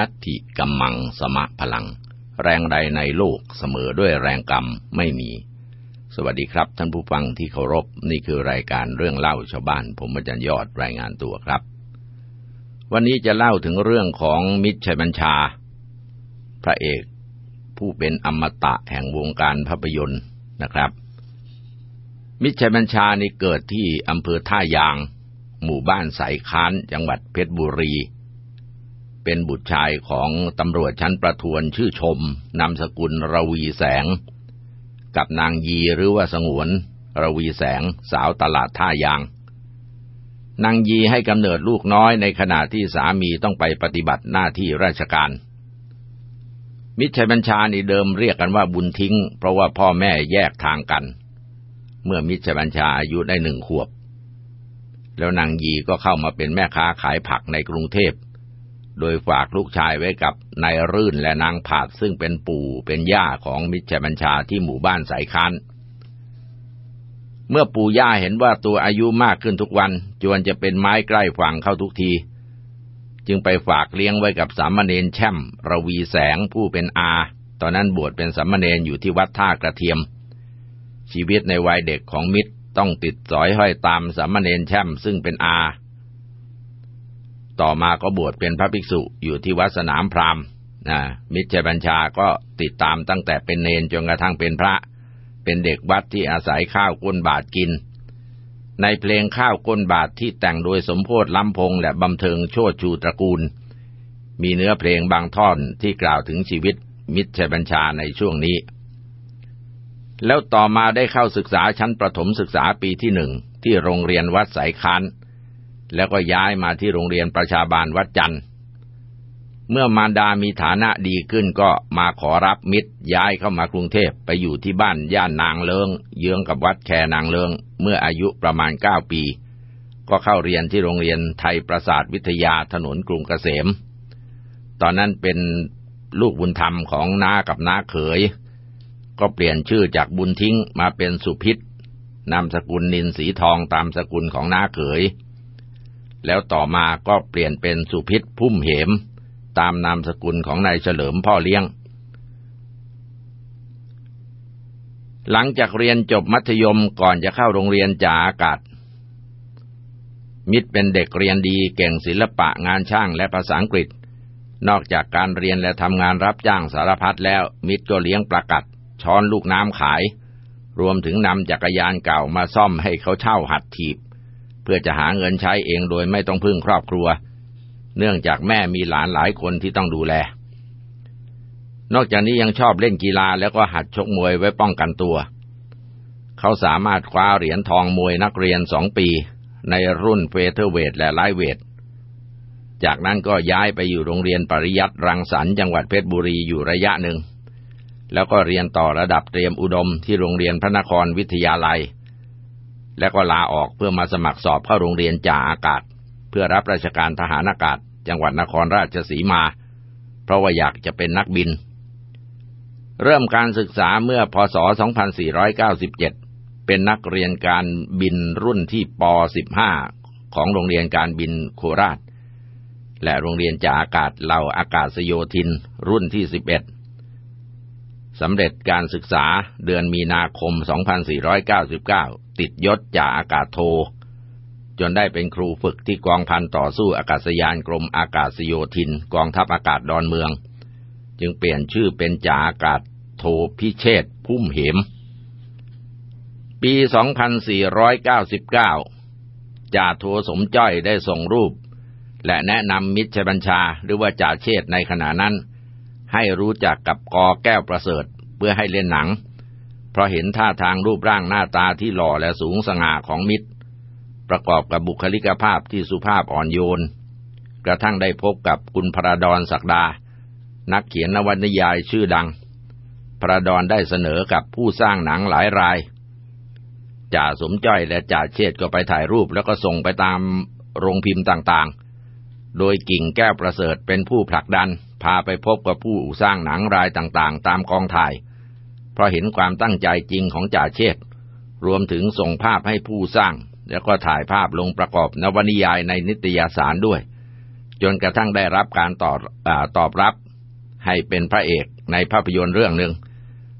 นัตถิกัมมังสมะพลัง แรงใดในโลกเสมอด้วยแรงกรรมไม่มี สวัสดีครับท่านผู้ฟังที่เคารพนี่คือรายการเรื่องเล่าชาวบ้าน ผมอาจารย์ยอดรายงานตัวครับ วันนี้จะเล่าถึงเรื่องของมิตรชัยบัญชา พระเอกผู้เป็นอมตะแห่งวงการภาพยนตร์นะครับ มิตรชัยบัญชานี่เกิดที่อำเภอท่ายาง หมู่บ้านสายค้านจังหวัดเพชรบุรี เป็นบุตรชายของตำรวจชั้นประทวนชื่อชม นามสกุลระวีแสง กับนางยีหรือว่าสงวน ระวีแสง สาวตลาดท่ายาง นางยีให้กำเนิดลูกน้อยในขณะที่สามีต้องไปปฏิบัติหน้าที่ราชการ มิตรชัยบัญชานี่เดิมเรียกกันว่าบุญทิ้ง เพราะว่าพ่อแม่แยกทางกัน เมื่อมิตรชัยบัญชาอายุได้หนึ่งขวบ แล้วนางยีก็เข้ามาเป็นแม่ค้าขายผักในกรุงเทพ โดยฝากลูกชายไว้กับนายรื่นและนางผาดซึ่งเป็นปู่เป็นย่าของมิตรชัยบัญชาที่หมู่บ้านสายคันเมื่อปู่ย่าเห็นว่าตัวอายุมากขึ้นทุกวัน จวนจะเป็นไม้ใกล้ฝั่งเข้าทุกที จึงไปฝากเลี้ยงไว้กับสามเณรแช่มระวีแสงผู้เป็นอา ตอนนั้นบวชเป็นสามเณรอยู่ที่วัดท่ากระเทียม ชีวิตในวัยเด็กของมิตรต้องติดสอยห้อยตามสามเณรแช่มซึ่งเป็นอา ต่อมาก็บวชเป็นพระภิกษุอยู่ที่วัดสนามพราหมณ์นะมิตรบัญชาก็ติดตามตั้งแต่เป็นเนนจนกระทั่งเป็นพระ เป็นเด็กวัดที่อาศัยข้าวก้นบาทกิน ในเพลงข้าวก้นบาทที่แต่งโดยสมโพธล้ำพงและบำเทิงโชดชูตระกูล มีเนื้อเพลงบางท่อนที่กล่าวถึงชีวิตมิตรบัญชาในช่วงนี้ แล้วต่อมาได้เข้าศึกษาชั้นประถมศึกษาปีที่หนึ่งที่โรงเรียนวัดสายคาน แล้วก็ย้ายมาที่โรงเรียนประชาบาลวัดจันทร์ เมื่อมารดามีฐานะดีขึ้นก็มาขอรับมิตรย้ายเข้ามากรุงเทพไปอยู่ที่บ้านย่านนางเลิงเยื้องกับวัดแคนางเลิงเมื่ออายุประมาณเก้าปี ก็เข้าเรียนที่โรงเรียนไทยประสาทวิทยาถนนกรุงเกษม ตอนนั้นเป็นลูกบุญธรรมของน้ากับน้าเขย ก็เปลี่ยนชื่อจากบุญทิ้งมาเป็นสุพิษนามสกุลนินสีทองตามสกุลของน้าเขย แล้วต่อมาก็เปลี่ยนเป็นสุพิษพุ่มเหม ตามนามสกุลของนายเฉลิมพ่อเลี้ยง หลังจากเรียนจบมัธยมก่อนจะเข้าโรงเรียนจ่าอากาศ มิตรเป็นเด็กเรียนดีเก่งศิลปะงานช่างและภาษาอังกฤษ นอกจากการเรียนและทำงานรับจ้างสารพัดแล้ว มิตรก็เลี้ยงประกัด ช้อนลูกน้ำขาย รวมถึงนำจักรยานเก่ามาซ่อมให้เขาเช่าหัดถีบ เพื่อจะหาเงินใช้เองโดยไม่ต้องพึ่งครอบครัว เนื่องจากแม่มีหลานหลายคนที่ต้องดูแล นอกจากนี้ยังชอบเล่นกีฬาแล้วก็หัดชกมวยไว้ป้องกันตัว เขาสามารถคว้าเหรียญทองมวยนักเรียนสองปี ในรุ่นเฟเธอร์เวทและไลท์เวทจากนั้นก็ย้ายไปอยู่โรงเรียนปริยัติรังสรรค์จังหวัดเพชรบุรีอยู่ระยะหนึ่ง แล้วก็เรียนต่อระดับเตรียมอุดมที่โรงเรียนพระนครวิทยาลัย แล้วก็ลาออกเพื่อมาสมัครสอบเข้าโรงเรียนจ่าอากาศ เพื่อรับราชการทหารอากาศ จังหวัดนครราชสีมา เพราะว่าอยากจะเป็นนักบิน เริ่มการศึกษาเมื่อพศ 2497 เป็นนักเรียนการบินรุ่นที่ป .15 ของโรงเรียนการบินโคราช และโรงเรียนจ่าอากาศเหล่าอากาศโยธินรุ่นที่ 11 สำเร็จการศึกษาเดือนมีนาคม 2499 ติดยศจ่าอากาศโท จนได้เป็นครูฝึกที่กองพันต่อสู้อากาศยานกรมอากาศโยธิน กองทัพอากาศดอนเมือง จึงเปลี่ยนชื่อเป็นจ่าอากาศโทพิเชษพุ่มเหม ปี 2499 จ่าโทสมจ้อยได้ส่งรูป และแนะนำมิตรบัญชาหรือว่าจ่าเชษในขณะนั้น ให้รู้จักกับกอแก้วประเสริฐเพื่อให้เล่นหนัง เพราะเห็นท่าทางรูปร่างหน้าตาที่หล่อและสูงสง่าของมิตร ประกอบกับบุคลิกภาพที่สุภาพอ่อนโยน กระทั่งได้พบกับคุณพระดอนศักดา นักเขียนนวนิยายชื่อดัง พระดอนได้เสนอกับผู้สร้างหนังหลายรายจ่าสมจ้อยและจ่าเชษก็ไปถ่ายรูปแล้วก็ส่งไปตามโรงพิมพ์ต่างๆ โดยกิ่งแก้วประเสริฐเป็นผู้ผลักดัน พาไปพบกับผู้สร้างหนังรายต่างๆ ตามกองถ่าย เพราะเห็นความตั้งใจจริงของจ่าเชษรวมถึงส่งภาพให้ผู้สร้าง แล้วก็ถ่ายภาพลงประกอบนวนิยายในนิตยสารด้วย จนกระทั่งได้รับการตอบอตอบรับ ให้เป็นพระเอกในภาพยนตร์เรื่องหนึ่ง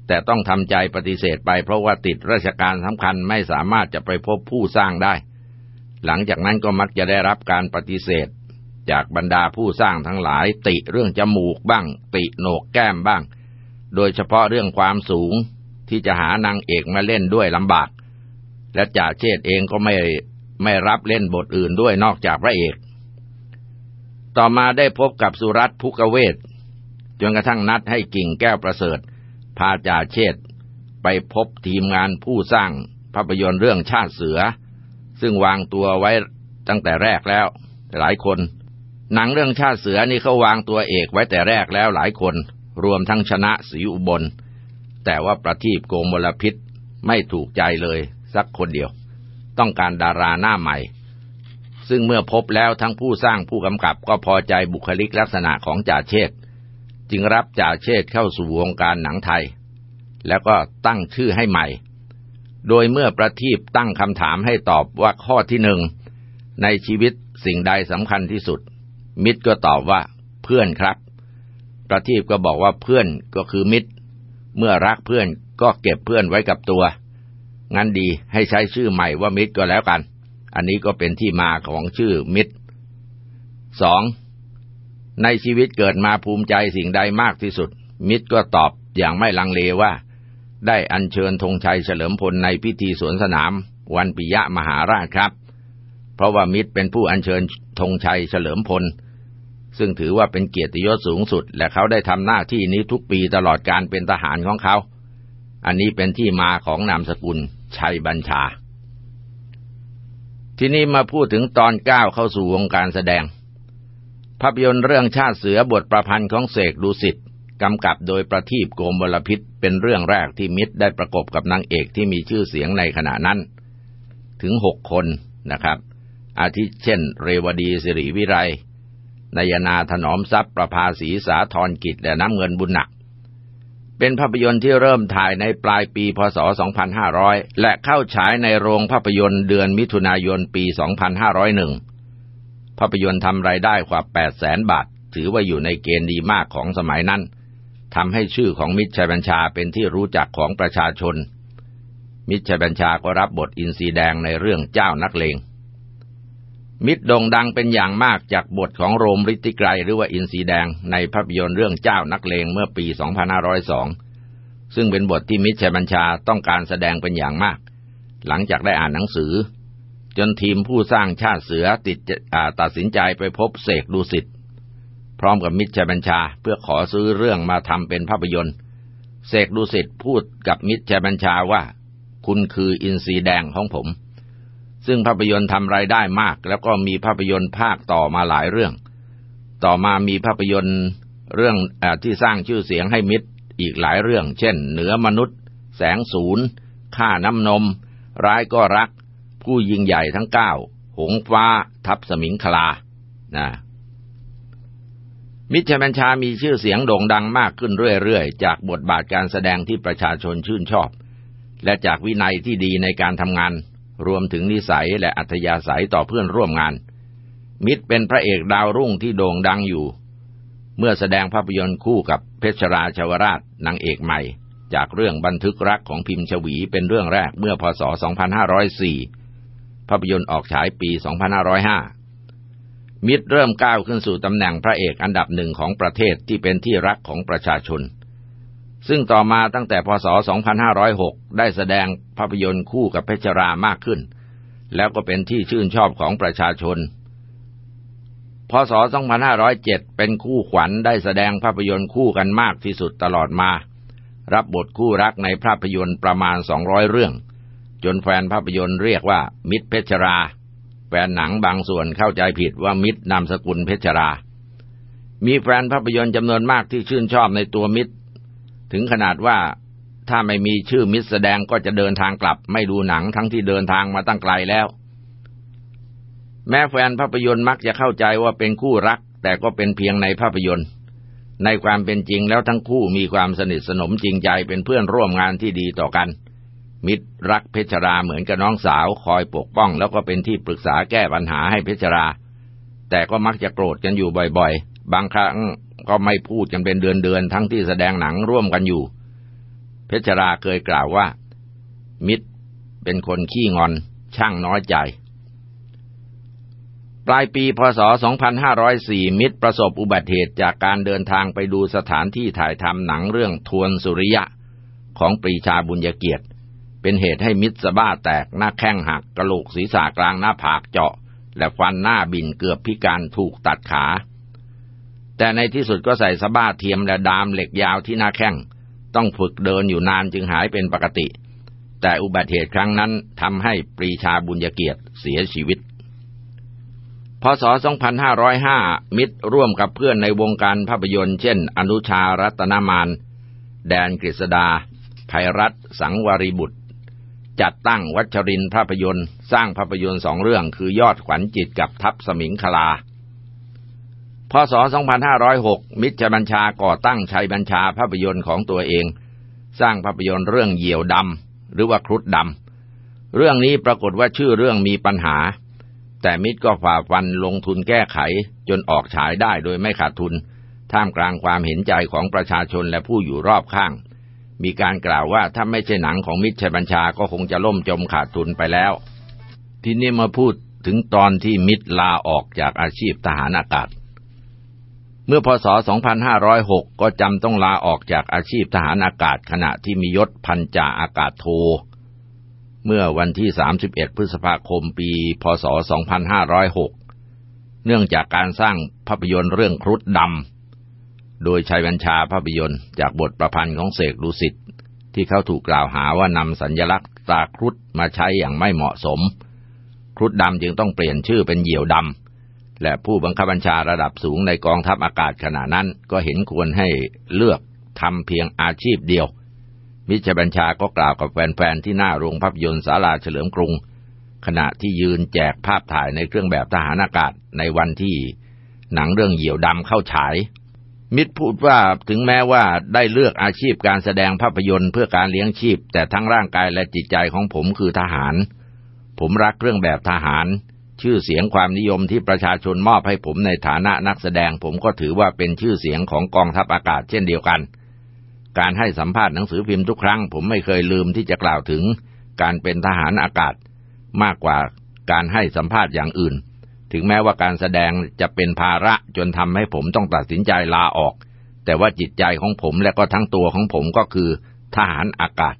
แต่ต้องทำใจปฏิเสธไปเพราะว่าติดราชการสำคัญไม่สามารถจะไปพบผู้สร้างได้ หลังจากนั้นก็มักจะได้รับการปฏิเสธ จากบรรดาผู้สร้างทั้งหลาย ติเรื่องจมูกบ้าง ติโหนกแก้มบ้าง โดยเฉพาะเรื่องความสูงที่จะหานางเอกมาเล่นด้วยลำบาก และจ่าเชษเองก็ไม่ไม่รับเล่นบทอื่นด้วยนอกจากพระเอก ต่อมาได้พบกับสุรัตพุกเวศจนกระทั่งนัดให้กิ่งแก้วประเสริฐ พาจ่าเชษไปพบทีมงานผู้สร้างภาพยนตร์เรื่องชาติเสือ ซึ่งวางตัวไว้ตั้งแต่แรกแล้ว หลายคน หนังเรื่องชาติเสือนี่เขาวางตัวเอกไว้แต่แรกแล้วหลายคน รวมทั้งชนะศรีอุบล แต่ว่าประทีปโกมลพิษไม่ถูกใจเลยสักคนเดียว ต้องการดาราหน้าใหม่ ซึ่งเมื่อพบแล้วทั้งผู้สร้างผู้กำกับก็พอใจบุคลิกลักษณะของจ่าเชษจึงรับจ่าเชษเข้าสู่วงการหนังไทย แล้วก็ตั้งชื่อให้ใหม่ โดยเมื่อประทีปตั้งคำถามให้ตอบว่าข้อที่หนึ่งในชีวิตสิ่งใดสำคัญที่สุด มิตรก็ตอบว่า เพื่อนครับ ประทีปก็บอกว่าเพื่อนก็คือมิตร เมื่อรักเพื่อนก็เก็บเพื่อนไว้กับตัว งั้นดีให้ใช้ชื่อใหม่ว่ามิตรก็แล้วกัน อันนี้ก็เป็นที่มาของชื่อมิตรสองในชีวิตเกิดมาภูมิใจสิ่งใดมากที่สุด มิตรก็ตอบอย่างไม่ลังเลว่า ได้อัญเชิญธงชัยเฉลิมพลในพิธีสวนสนาม วันปิยะมหาราชครับ ราะว่ามิตรเป็นผู้อัญเชิญธงชัยเฉลิมพล ซึ่งถือว่าเป็นเกียรติยศสูงสุด และเขาได้ทำหน้าที่นี้ทุกปีตลอดการเป็นทหารของเขา อันนี้เป็นที่มาของนามสกุลชัยบัญชา ที่นี้มาพูดถึงตอนก้าวเข้าสู่วงการแสดง ภาพยนตร์เรื่องชาติเสือบทประพันธ์ของเสกดุสิตกำกับโดยประทีปโกมบลพิษเป็นเรื่องแรกที่มิตรได้ประกบกับนางเอกที่มีชื่อเสียงในขณะนั้น ถึงหกคนนะครับ อาทิเช่น เรวดีสิริวิไรนายนาถนอมทรัพย์ประภาสีสาธรกิจและน้ำเงินบุญหนัก เป็นภาพยนตร์ที่เริ่มถ่ายในปลายปีพศ 2500 และเข้าฉายในโรงภาพยนตร์เดือนมิถุนายนปี 2501 ภาพยนตร์ทำรายได้กว่า 800,000 บาท ถือว่าอยู่ในเกณฑ์ดีมากของสมัยนั้นทำให้ชื่อของมิตรชัยบัญชาเป็นที่รู้จักของประชาชน มิตรชัยบัญชาก็รับบทอินทรีแดงในเรื่องเจ้านักเลง มิตรโด่งดังเป็นอย่างมากจากบทของโรมฤทธิไกรหรือว่าอินทรีแดงในภาพยนตร์เรื่องเจ้านักเลงเมื่อปี 2502 ซึ่งเป็นบทที่มิตรชัยบัญชาต้องการแสดงเป็นอย่างมาก หลังจากได้อ่านหนังสือ จนทีมผู้สร้างชาติเสือติดตัดสินใจไปพบเสกดูสิทธ์พร้อมกับมิตรชัยบัญชาเพื่อขอซื้อเรื่องมาทำเป็นภาพยนตร์เสกดูสิทธ์พูดกับมิตรชัยบัญชาว่า คุณคืออินทรีแดงของผม ซึ่งภาพยนตร์ทำรายได้มาก แล้วก็มีภาพยนตร์ภาคต่อมาหลายเรื่อง ต่อมามีภาพยนตร์เรื่องอที่สร้างชื่อเสียงให้มิตรอีกหลายเรื่อง เช่น เหนือมนุษย์ แสงศูนย์ข้าน้ำนม ร้ายก็รัก ผู้ยิงใหญ่ทั้งเก้า หงฟ้า ทับสมิงคลานะมิตรชัยบัญชามีชื่อเสียงโด่งดังมากขึ้นเรื่อยๆ จากบทบาทการแสดงที่ประชาชนชื่นชอบ และจากวินัยที่ดีในการทำงาน รวมถึงนิสัยและอัธยาศัยต่อเพื่อนร่วมงาน มิตรเป็นพระเอกดาวรุ่งที่โด่งดังอยู่ เมื่อแสดงภาพยนตร์คู่กับเพชรราชวราชนางเอกใหม่ จากเรื่องบันทึกรักของพิมพ์ฉวีเป็นเรื่องแรกเมื่อพศ 2504 ภาพยนตร์ออกฉายปี 2505 มิตรเริ่มก้าวขึ้นสู่ตำแหน่งพระเอกอันดับหนึ่งของประเทศที่เป็นที่รักของประชาชน ซึ่งต่อมาตั้งแต่พศ 2506 ได้แสดงภาพยนตร์คู่กับเพชรรามากขึ้น แล้วก็เป็นที่ชื่นชอบของประชาชน พศ 2507 เป็นคู่ขวัญได้แสดงภาพยนตร์คู่กันมากที่สุดตลอดมา รับบทคู่รักในภาพยนตร์ประมาณ 200 เรื่อง จนแฟนภาพยนตร์เรียกว่า มิตรเพชรรา แฟนหนังบางส่วนเข้าใจผิดว่ามิตรนามสกุลเพชรรามีแฟนภาพยนตร์จำนวนมากที่ชื่นชอบในตัวมิตร ถึงขนาดว่าถ้าไม่มีชื่อมิตรแสดงก็จะเดินทางกลับ ไม่ดูหนังทั้งที่เดินทางมาตั้งไกลแล้ว แม้แฟนภาพยนตร์มักจะเข้าใจว่าเป็นคู่รัก แต่ก็เป็นเพียงในภาพยนตร์ ในความเป็นจริงแล้วทั้งคู่มีความสนิทสนมจริงใจเป็นเพื่อนร่วมงานที่ดีต่อกัน มิตรรักเพชรราเหมือนกับน้องสาวคอยปกป้อง แล้วก็เป็นที่ปรึกษาแก้ปัญหาให้เพชรราแต่ก็มักจะโกรธกันอยู่บ่อยๆ บางครั้งก็ไม่พูดกันเป็นเดือนๆทั้งที่แสดงหนังร่วมกันอยู่ เพชรราเคยกล่าวว่า มิตรเป็นคนขี้งอน ช่างน้อยใจ ปลายปีพศ 2504 มิตรประสบอุบัติเหตุจากการเดินทางไปดูสถานที่ถ่ายทำหนังเรื่องทวนสุริยะของปรีชาบุญยเกียรติ เป็นเหตุให้มิตรสะบ้าแตกหน้าแข้งหักกระโหลกศีรษะกลางหน้าผากเจาะ และฟันหน้าบินเกือบพิการถูกตัดขา แต่ในที่สุดก็ใส่สะบ้าเทียมและดามเหล็กยาวที่หน้าแข้ง ต้องฝึกเดินอยู่นานจึงหายเป็นปกติ แต่อุบัติเหตุครั้งนั้นทำให้ปรีชาบุญเกียรติเสียชีวิต พศ 2505 มิตรร่วมกับเพื่อนในวงการภาพยนตร์เช่น อนุชารัตนามาน แดนกฤษดาภัยรัตสังวริบุตร จัดตั้งวัชรินภาพยนตร์ สร้างภาพยนตร์สองเรื่องคือยอดขวัญจิตกับทัพสมิงคลา พศ 2506 มิตรบัญชาก่อตั้งชัยบัญชาภาพยนตร์ของตัวเอง สร้างภาพยนตร์เรื่องเหยี่ยวดำหรือว่าครุฑดำเรื่องนี้ปรากฏว่าชื่อเรื่องมีปัญหา แต่มิตรก็ฝ่าฟันลงทุนแก้ไขจนออกฉายได้โดยไม่ขาดทุน ท่ามกลางความเห็นใจของประชาชนและผู้อยู่รอบข้าง มีการกล่าวว่าถ้าไม่ใช่หนังของมิตรชัยบัญชาก็คงจะล่มจมขาดทุนไปแล้ว ทีนี้มาพูดถึงตอนที่มิตรลาออกจากอาชีพทหารอากาศ มื่อพศ 2506 ก็จำต้องลาออกจากอาชีพทหารอากาศขณะที่มียศพันจ่าอากาศโท เมื่อวันที่ 31 พฤษภาคมปี พศ 2506 เนื่องจากการสร้างภาพยนตร์เรื่องครุฑดำ โดยชัยบัญชาภาพยนตร์จากบทประพันธ์ของเสกดุสิตที่เขาถูกกล่าวหาว่านำสัญญลักษณ์ตาครุฑมาใช้อย่างไม่เหมาะสม ครุฑดำจึงต้องเปลี่ยนชื่อเป็นเหยี่ยวดำ และผู้บังคับบัญชาระดับสูงในกองทัพอากาศขณะนั้น ก็เห็นควรให้เลือกทำเพียงอาชีพเดียว มิชบัญชาก็กล่าวกับแฟนๆที่หน้าโรงภาพยนตร์ศาลาเฉลิมกรุง ขณะที่ยืนแจกภาพถ่ายในเครื่องแบบทหารอากาศในวันที่หนังเรื่องเหยี่ยวดำเข้าฉาย มิตรพูดว่าถึงแม้ว่าได้เลือกอาชีพการแสดงภาพยนตร์เพื่อการเลี้ยงชีพ แต่ทั้งร่างกายและจิตใจของผมคือทหาร ผมรักเครื่องแบบทหาร ชื่อเสียงความนิยมที่ประชาชนมอบให้ผมในฐานะนักแสดง ผมก็ถือว่าเป็นชื่อเสียงของกองทัพอากาศเช่นเดียวกัน การให้สัมภาษณ์หนังสือพิมพ์ทุกครั้ง ผมไม่เคยลืมที่จะกล่าวถึง การเป็นทหารอากาศ มากกว่าการให้สัมภาษณ์อย่างอื่น ถึงแม้ว่าการแสดงจะเป็นภาระจนทำให้ผมต้องตัดสินใจลาออก แต่ว่าจิตใจของผมและก็ทั้งตัวของผมก็คือ ทหารอากาศ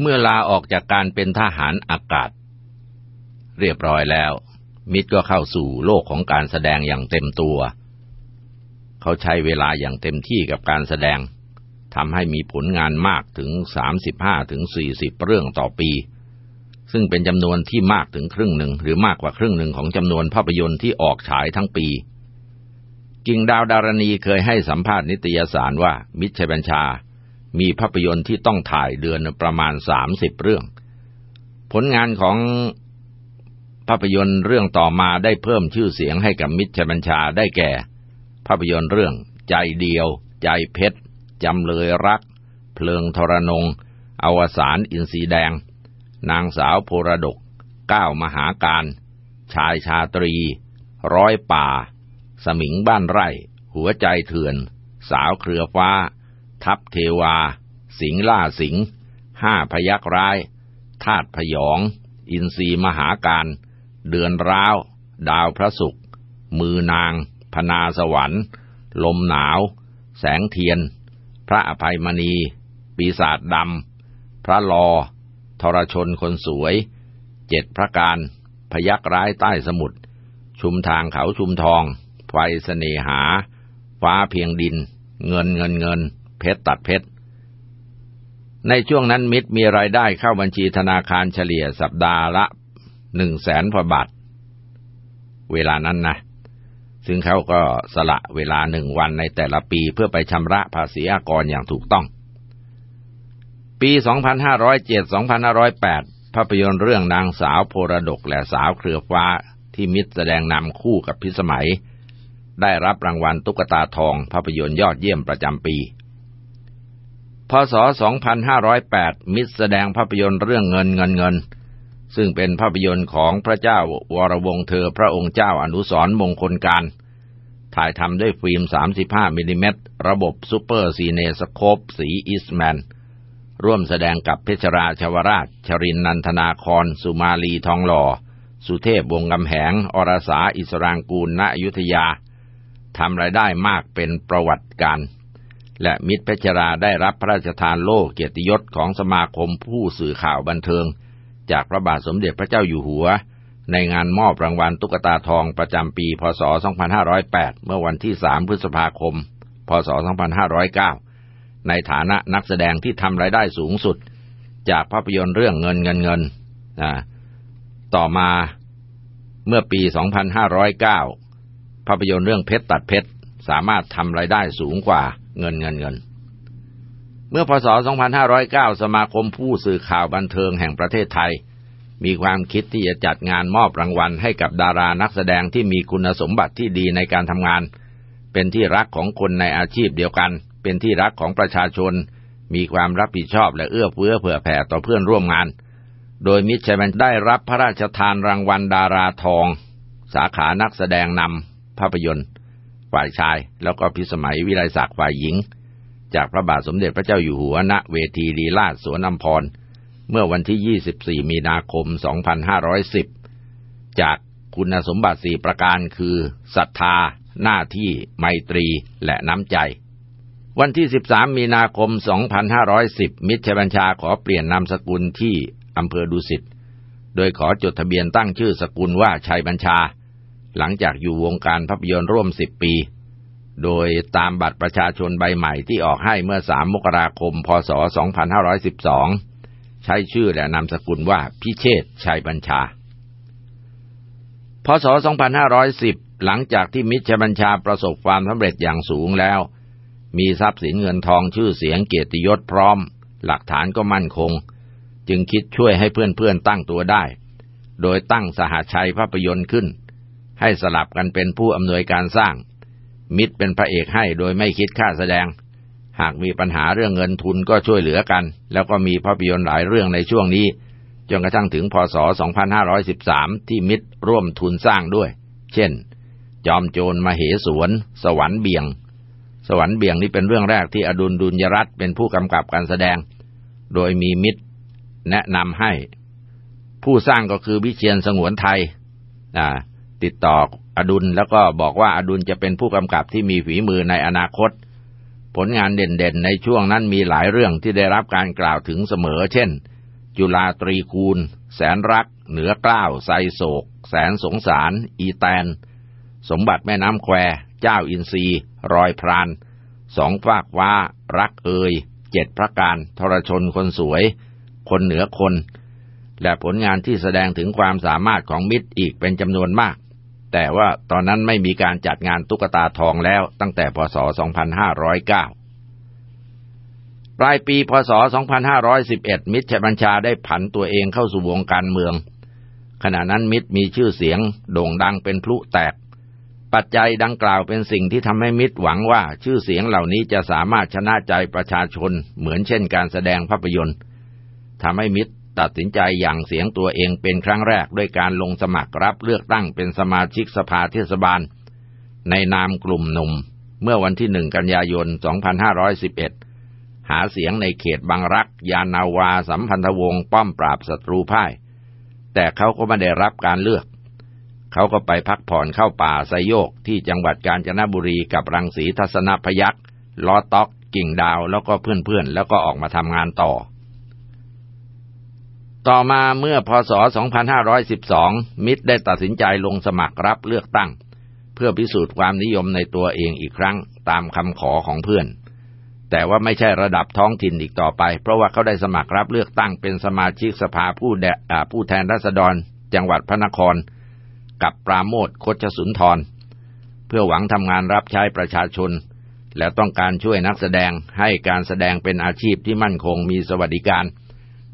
เมื่อลาออกจากการเป็นทหารอากาศ เรียบร้อยแล้ว มิตรก็เข้าสู่โลกของการแสดงอย่างเต็มตัว เขาใช้เวลาอย่างเต็มที่กับการแสดงทำให้มีผลงานมากถึง 35ถึง40 เรื่องต่อปี ซึ่งเป็นจำนวนที่มากถึงครึ่งหนึ่งหรือมากกว่าครึ่งหนึ่งของจำนวนภาพยนตร์ที่ออกฉายทั้งปีกิ่งดาวดารณีเคยให้สัมภาษณ์นิตยสารว่ามิตรชัยบัญชา มีภาพยนตร์ที่ต้องถ่ายเดือนประมาณ30เรื่อง ผลงานของภาพยนตร์เรื่องต่อมาได้เพิ่มชื่อเสียงให้กับมิตรบัญชาได้แก่ ภาพยนตร์เรื่องใจเดียว ใจเพชรจำเลยรัก เพลิงทรนง อวสานอินทรีแดง นางสาวโพระดกก้าวมหาการ ชายชาตรี ร้อยป่า สมิงบ้านไร่ หัวใจเถื่อน สาวเครือฟ้า ทัพเทวา สิงล่าสิง ห้าพยักร้าย ธาตุพยอง อินทรีมหาการ เดือนร้าว ดาวพระศุกร์ มือนาง พนาสวรรค์ ลมหนาว แสงเทียน พระอภัยมณี ปีศาจดำ พระลอ ทรชนคนสวย เจ็ดพระการ พยักร้ายใต้สมุทร ชุมทางเขาชุมทอง ไฟเสน่หา ฟ้าเพียงดิน เงินเงินเงิน เพชรตัดเพชร ในช่วงนั้นมิตรมีรายได้เข้าบัญชีธนาคารเฉลี่ยสัปดาห์ละหนึ่งแสนพบาท เวลานั้นนะ ซึ่งเขาก็สละเวลาหนึ่งวันในแต่ละปีเพื่อไปชำระภาษีอากรอย่างถูกต้อง ปี 2507-2508 ภาพยนตร์เรื่องนางสาวโพระดกและสาวเครือฟ้าที่มิตรแสดงนำคู่กับพิสมัย ได้รับรางวัลตุ๊กตาทองภาพยนตร์ยอดเยี่ยมประจำปี พศ 2508 มิตรแสดงภาพยนตร์เรื่องเงินเงินเงิน ซึ่งเป็นภาพยนตร์ของพระเจ้าวรวงศ์เธอพระองค์เจ้าอนุสรมงคลการ ถ่ายทำด้วยฟิล์ม 35 มิลิเมตร ระบบ Super CinemaScope สี Eastman ร่วมแสดงกับเพชรราชวราช ชรินทร์ นันทนาคร สุมาลีทองหล่อ สุเทพวงศ์กำแหง อรสาอิสรางกูลณอยุธยาทำรายได้มากเป็นประวัติการณ์ และมิตรเพชราได้รับพระราชทานโล่เกียรติยศของสมาคมผู้สื่อข่าวบันเทิง จากพระบาทสมเด็จพระเจ้าอยู่หัว ในงานมอบรางวัลตุ๊กตาทองประจำปี พศ 2508 เมื่อวันที่ 3 พฤษภาคม พศ 2509 ในฐานะนักแสดงที่ทำรายได้สูงสุด จากภาพยนตร์เรื่องเงินเงินเงินต่อมาเมื่อปี 2509 ภาพยนตร์เรื่องเพชรตัดเพชรสามารถทำรายได้สูงกว่า เงินเงินเงิน เมื่อพศ 2509 สมาคมผู้สื่อข่าวบันเทิงแห่งประเทศไทย มีความคิดที่จะจัดงานมอบรางวัลให้กับดารานักแสดงที่มีคุณสมบัติที่ดีในการทำงาน เป็นที่รักของคนในอาชีพเดียวกัน เป็นที่รักของประชาชน มีความรับผิดชอบและเอื้อเฟื้อเผื่อแผ่ต่อเพื่อนร่วมงาน โดยมิตรชัยมันได้รับพระราชทานรางวัลดาราทอง สาขานักแสดงนำภาพยนตร์ ฝ่ายชาย แล้วก็พิสมัยวิไลศักดิ์ฝ่ายหญิง จากพระบาทสมเด็จพระเจ้าอยู่หัวณเวทีลีลาศสวนอัมพร เมื่อวันที่ 24 มีนาคม 2510 จากคุณสมบัติสี่ประการคือศรัทธา หน้าที่ ไมตรีและน้ำใจ วันที่ 13 มีนาคม 2510 มิตรชัยบัญชาขอเปลี่ยนนามสกุลที่อำเภอดุสิตโดยขอจดทะเบียนตั้งชื่อสกุลว่าชัยบัญชา หลังจากอยู่วงการภาพยนตร์ร่วมสิบปี โดยตามบัตรประชาชนใบใหม่ที่ออกให้เมื่อสามกราคม พศ 2512 ใช้ชื่อและนามสกุลว่าพิเชษชัยบัญชา พศ 2510 หลังจากที่มิตรบัญชาประสบความสำเร็จอย่างสูงแล้ว มีทรัพย์สินเงินทองชื่อเสียงเกียรติยศพร้อม หลักฐานก็มั่นคง จึงคิดช่วยให้เพื่อนๆตั้งตัวได้ โดยตั้งสหชัยภาพยนตร์ขึ้น ให้สลับกันเป็นผู้อำนวยการสร้าง มิตรเป็นพระเอกให้โดยไม่คิดค่าแสดง หากมีปัญหาเรื่องเงินทุนก็ช่วยเหลือกัน แล้วก็มีภาพยนตร์หลายเรื่องในช่วงนี้ จนกระทั่งถึงพศ 2513 ที่มิตรร่วมทุนสร้างด้วย เช่น จอมโจรมาเหสวน สวรรค์เบียง สวรรค์เบียงนี่เป็นเรื่องแรกที่อดุลดุลยรัตเป็นผู้กำกับการแสดง โดยมีมิตรแนะนำให้ ผู้สร้างก็คือวิเชียนสงวนไทยอ่า ติดต่ออดุลแล้วก็บอกว่าอดุลจะเป็นผู้กำกับที่มีฝีมือในอนาคต ผลงานเด่นๆ ในช่วงนั้นมีหลายเรื่องที่ได้รับการกล่าวถึงเสมอ เช่น จุลาตรีคูณ แสนรัก เหนือกล้าวไซโศก แสนสงสาร อีแตน สมบัติแม่น้ำแคว เจ้าอินทรีรอยพรานสองฟากว้ารักเอยเจ็ดพระการทรชนคนสวย คนเหนือคน และผลงานที่แสดงถึงความสามารถของมิตรอีกเป็นจำนวนมาก แต่ว่าตอนนั้นไม่มีการจัดงานตุ๊กตาทองแล้วตั้งแต่พศ 2509 ปลายปีพศ 2511 มิตรชัยบัญชาได้ผันตัวเองเข้าสู่วงการเมือง ขณะนั้นมิตรมีชื่อเสียง โด่งดังเป็นพลุแตก ปัจจัยดังกล่าวเป็นสิ่งที่ทำให้มิตรหวังว่าชื่อเสียงเหล่านี้จะสามารถชนะใจประชาชนเหมือนเช่นการแสดงภาพยนตร์ทำให้มิตร ตัดสินใจอย่างเสียงตัวเองเป็นครั้งแรกด้วยการลงสมัครรับเลือกตั้งเป็นสมาชิกสภาเทศบาล ในนามกลุ่มหนุ่ม เมื่อวันที่หนึ่งกันยายน 2511 หาเสียงในเขตบางรัก ยานาวา สัมพันธวงศ์ป้อมปราบศัตรูพ่าย แต่เขาก็ไม่ได้รับการเลือก เขาก็ไปพักผ่อนเข้าป่าไซโยกที่จังหวัดกาญจนบุรีกับรังสีทัศนพยักษ์ล้อต็อกกิ่งดาวแล้วก็เพื่อนๆแล้วก็ออกมาทำงานต่อ ต่อมาเมื่อพศ 2512 มิตรได้ตัดสินใจลงสมัครรับเลือกตั้ง เพื่อพิสูจน์ความนิยมในตัวเองอีกครั้งตามคำขอของเพื่อน แต่ว่าไม่ใช่ระดับท้องถิ่นอีกต่อไป เพราะว่าเขาได้สมัครรับเลือกตั้งเป็นสมาชิกสภาผู้แผู้แทนราษฎร จังหวัดพระนคร กับปราโมทโคชสุนทร เพื่อหวังทำงานรับใช้ประชาชน และต้องการช่วยนักแสดงให้การแสดงเป็นอาชีพที่มั่นคงมีสวัสดิการ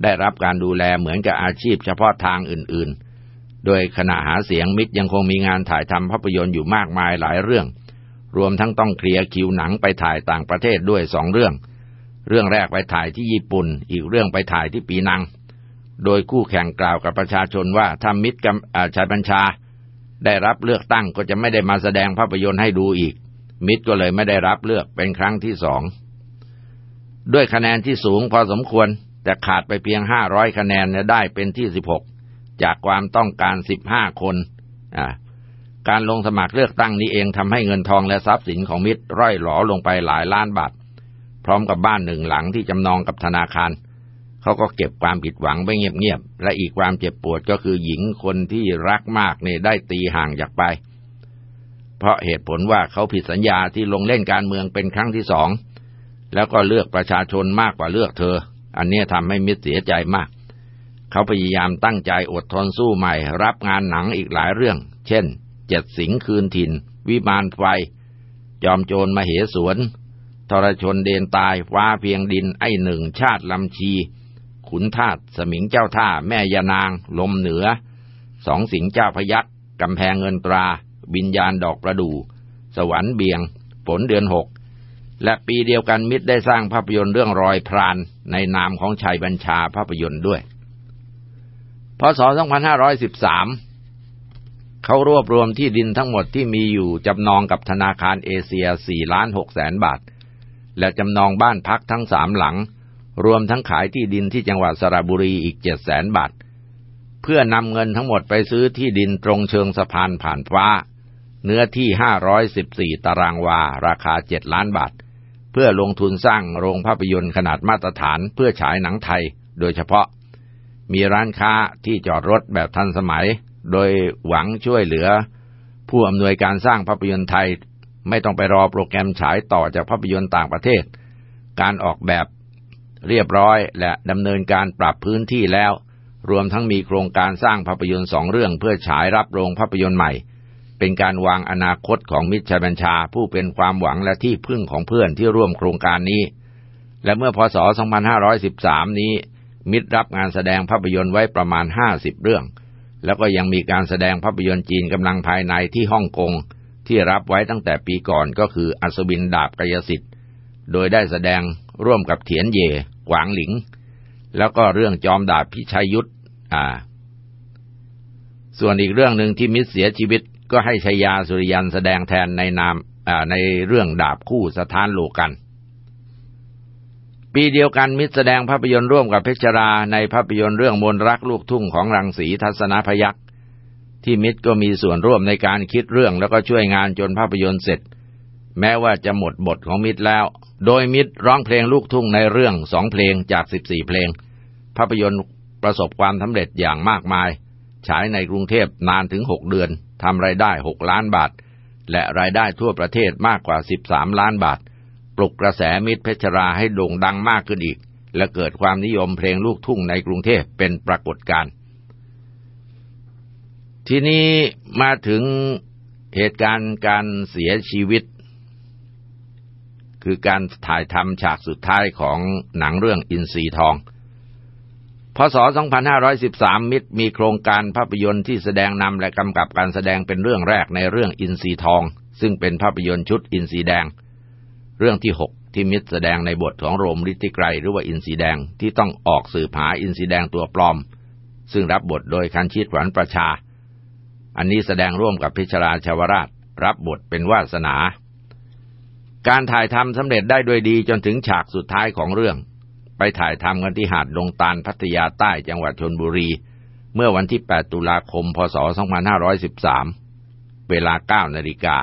ได้รับการดูแลเหมือนกับอาชีพเฉพาะทางอื่นๆ โดยขณะหาเสียงมิตรยังคงมีงานถ่ายทำภาพยนตร์อยู่มากมายหลายเรื่อง รวมทั้งต้องเคลียร์คิวหนังไปถ่ายต่างประเทศด้วยสองเรื่อง เรื่องแรกไปถ่ายที่ญี่ปุ่น อีกเรื่องไปถ่ายที่ปีนัง โดยคู่แข่งกล่าวกับประชาชนว่าถ้ามิตรกับชายบัญชา ได้รับเลือกตั้งก็จะไม่ได้มาแสดงภาพยนตร์ให้ดูอีก มิตรก็เลยไม่ได้รับเลือกเป็นครั้งที่สองด้วยคะแนนที่สูงพอสมควร แต่ขาดไปเพียงห้าร้อยคะแนนได้เป็นที่สิบหกจากความต้องการสิบห้าคนการลงสมัครเลือกตั้งนี้เองทำให้เงินทองและทรัพย์สินของมิตรร่อยหลอลงไปหลายล้านบาทพร้อมกับบ้านหนึ่งหลังที่จำนองกับธนาคาร เขาก็เก็บความผิดหวังไว้เงียบๆและอีกความเจ็บปวดก็คือหญิงคนที่รักมากเนี่ยได้ตีห่างจากไป เพราะเหตุผลว่าเขาผิดสัญญาที่ลงเล่นการเมืองเป็นครั้งที่สองแล้วก็เลือกประชาชนมากกว่าเลือกเธอ อันนี้ทำให้มิตรเสียใจมาก เขาพยายามตั้งใจอดทนสู้ใหม่ รับงานหนังอีกหลายเรื่อง เช่น เจ็ดสิงคืนถิ่น วิมานไฟ จอมโจรมาเหสวน ทรชนเดนตายฟ้าเพียงดินไอหนึ่งชาติลำชี ขุนทาตสมิงเจ้าท่า แม่ยานาง ลมเหนือ สองสิงเจ้าพยักกำแพงเงินตรา วิญญาณดอกประดู่สวรรค์เบียง ฝนเดือนหกและปีเดียวกันมิตรได้สร้างภาพยนตร์เรื่องรอยพราน ในนามของชัยบัญชาภาพยนตร์ด้วย พศ 2513 เขารวบรวมที่ดินทั้งหมดที่มีอยู่จำนองกับธนาคารเอเชีย4ล้าน6แสนบาท และจำนองบ้านพักทั้งสามหลัง รวมทั้งขายที่ดินที่จังหวัดสระบุรีอีก7แสนบาท เพื่อนำเงินทั้งหมดไปซื้อที่ดินตรงเชิงสะพานผ่านฟ้า เนื้อที่ 514 ตารางวา ราคา 7 ล้านบาท เพื่อลงทุนสร้างโรงภาพยนตร์ขนาดมาตรฐานเพื่อฉายหนังไทย โดยเฉพาะ มีร้านค้าที่จอดรถแบบทันสมัย โดยหวังช่วยเหลือ ผู้อำนวยการสร้างภาพยนตร์ไทย ไม่ต้องไปรอโปรแกรมฉายต่อจากภาพยนตร์ต่างประเทศ การออกแบบเรียบร้อยและดำเนินการปรับพื้นที่แล้ว รวมทั้งมีโครงการสร้างภาพยนตร์สองเรื่องเพื่อฉายรับโรงภาพยนตร์ใหม่ เป็นการวางอนาคตของมิตรชัยบัญชาผู้เป็นความหวังและที่พึ่งของเพื่อนที่ร่วมโครงการนี้ และเมื่อพศ 2513 นี้ มิตรรับงานแสดงภาพยนตร์ไว้ประมาณ 50 เรื่อง แล้วก็ยังมีการแสดงภาพยนตร์จีนกำลังภายในที่ฮ่องกงที่รับไว้ตั้งแต่ปีก่อนก็คืออัศวินดาบกายสิทธิ์ โดยได้แสดงร่วมกับเถียนเย่หวางหลิง แล้วก็เรื่องจอมดาบพิชัยยุทธอ่า ส่วนอีกเรื่องหนึ่งที่มิตรเสียชีวิต ก็ให้ชยาสุริยันแสดงแทนในนามในเรื่องดาบคู่สถานโลกัน ปีเดียวกันมิตรแสดงภาพยนตร์ร่วมกับเพชรราในภาพยนตร์เรื่องมนรักลูกทุ่งของรังสีทัศนพยักษ์ที่มิตรก็มีส่วนร่วมในการคิดเรื่องแล้วก็ช่วยงานจนภาพยนตร์เสร็จ แม้ว่าจะหมดบทของมิตรแล้ว โดยมิตรร้องเพลงลูกทุ่งในเรื่องสองเพลงจากสิบสี่เพลง ภาพยนตร์ประสบความสำเร็จอย่างมากมาย ฉายในกรุงเทพนานถึงหกเดือน ทำไรายได้หกล้านบาท และรายได้ทั่วประเทศมากกว่าสิบสามล้านบาท ปลุกกระแสมิตรเพชรราให้โด่งดังมากขึ้นอีก และเกิดความนิยมเพลงลูกทุ่งในกรุงเทพเป็นปรากฏการณ์ทีนี้มาถึงเหตุการณ์การเสียชีวิต คือการถ่ายทำฉากสุดท้ายของหนังเรื่องอินทรีทอง พศ 2513 มิตรมีโครงการภาพยนตร์ที่แสดงนำและกำกับการแสดงเป็นเรื่องแรกในเรื่องอินทรีทอง ซึ่งเป็นภาพยนตร์ชุดอินทรีแดง เรื่องที่หกที่มิตรแสดงในบทของโรมฤทธิไกรหรือว่าอินสีแดงที่ต้องออกสืบหาอินสีแดงตัวปลอม ซึ่งรับบทโดยคันชิตหวันประชา อันนี้แสดงร่วมกับพิชราชาวราช รับบทเป็นวาสนา การถ่ายทำสำเร็จได้ด้วยดีจนถึงฉากสุดท้ายของเรื่อง ไปถ่ายทำกันที่หาดดงตาลพัทยาใต้จังหวัดชลบุรี เมื่อวันที่ 8 ตุลาคม พศ 2513 เวลา 9 นาฬิกา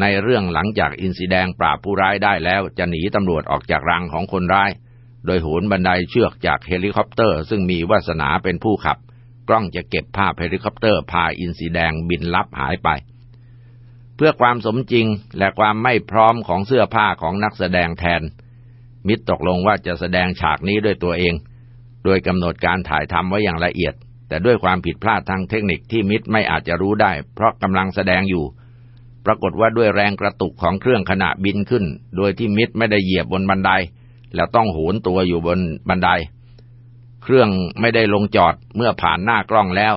ในเรื่องหลังจากอินทรีแดงปราบผู้ร้ายได้แล้วจะหนีตำรวจออกจากรังของคนร้าย โดยโหนบันไดเชือกจากเฮลิคอปเตอร์ ซึ่งมีวาสนาเป็นผู้ขับ กล้องจะเก็บภาพเฮลิคอปเตอร์พาอินทรีแดงบินลับหายไปเพื่อความสมจริงและความไม่พร้อมของเสื้อผ้าของนักแสดงแทน มิตรตกลงว่าจะแสดงฉากนี้ด้วยตัวเอง โดยกำหนดการถ่ายทำไว้อย่างละเอียด แต่ด้วยความผิดพลาดทางเทคนิคที่มิตรไม่อาจจะรู้ได้ เพราะกำลังแสดงอยู่ ปรากฏว่าด้วยแรงกระตุกของเครื่องขณะบินขึ้น โดยที่มิตรไม่ได้เหยียบบนบันได แล้วต้องโหนตัวอยู่บนบันได เครื่องไม่ได้ลงจอดเมื่อผ่านหน้ากล้องแล้ว